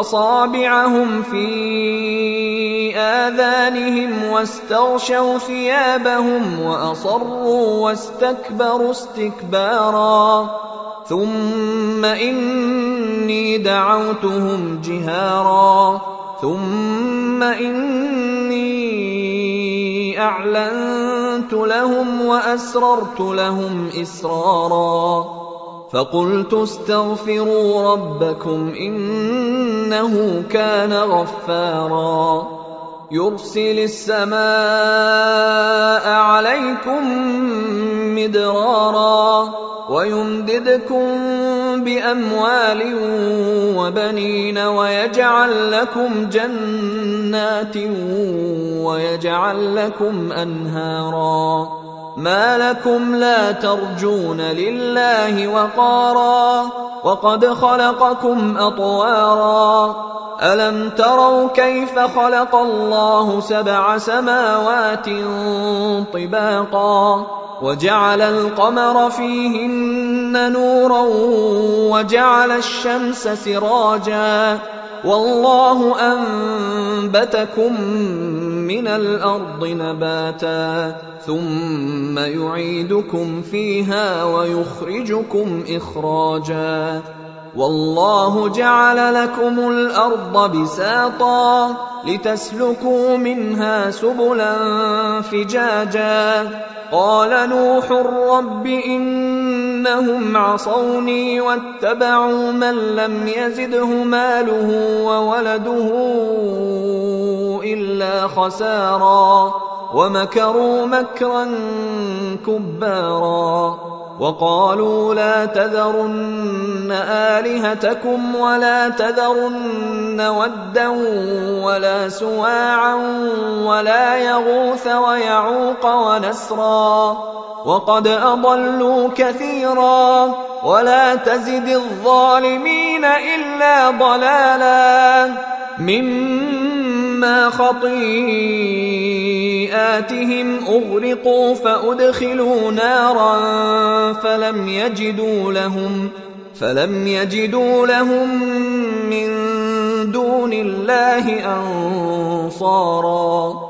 اصابعهم في آذانهم واستغشوا ثيابهم وأصروا واستكبروا استكبارا. ثم إني دعوتهم جهارا. ثم إني أعلنت لهم وأسررت لهم إسرارا. فقلت استغفروا ربكم إنه كان غفارا. يرسل السماء عليكم مدرارا ويمددكم بأموال وبنين ويجعل لكم جنات ويجعل لكم أنهارا. ما لكم لا ترجون لله وقارا. وقد خلقكم أطوارا. ألم تروا كيف خلق الله سبع سماوات طباقا؟ وجعل القمر فيهن نورا وجعل الشمس سراجا. والله أنبتكم من الأرض نباتا ثم يعيدكم فيها ويخرجكم إخراجا والله جعل لكم الأرض بساطا لتسلكوا منها سبلا فجاجا قال نوح رب أنهم عصوني واتبعوا من لم يزده ماله وولده إلا خسارا ومكروا مكرا كبارا وقالوا لا تذرن آلهتكم ولا تذرن ودا ولا سواعا ولا يغوث ويعوق ونسرا وقد أضلوا كثيرا ولا تزد الظالمين إلا ضلالا مما خطيئاتهم أغرقوا فأدخلوا نارا فلم يجدوا لهم فلم يجدوا لهم من دون الله أنصارا